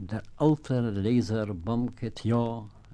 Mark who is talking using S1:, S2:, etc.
S1: der alte Leser Bamket, ja,